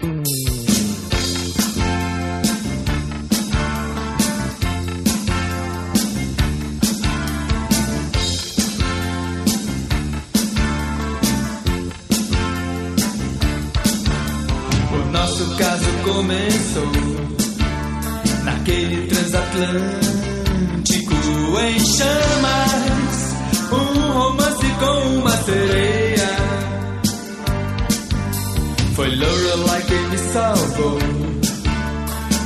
Nosso caso começou naquele transatlântico em chamas. Um romance com uma sereia. Foi Lorelai quem me salvou,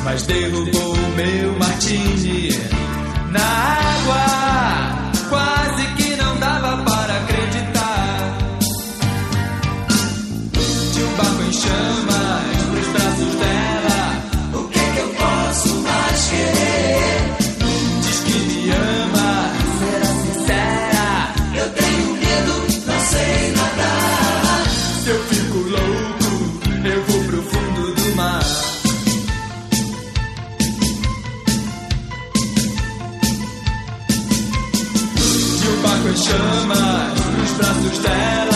mas derrubou o meu martini na água. Chamas nos braços dela.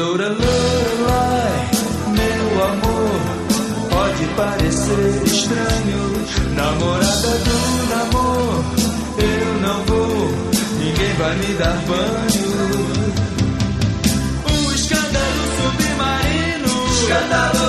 Loura, Lorelai, meu amor, pode parecer estranho. Namorada do namor, eu não vou, ninguém vai me dar banho. Um escândalo submarino, Escândalo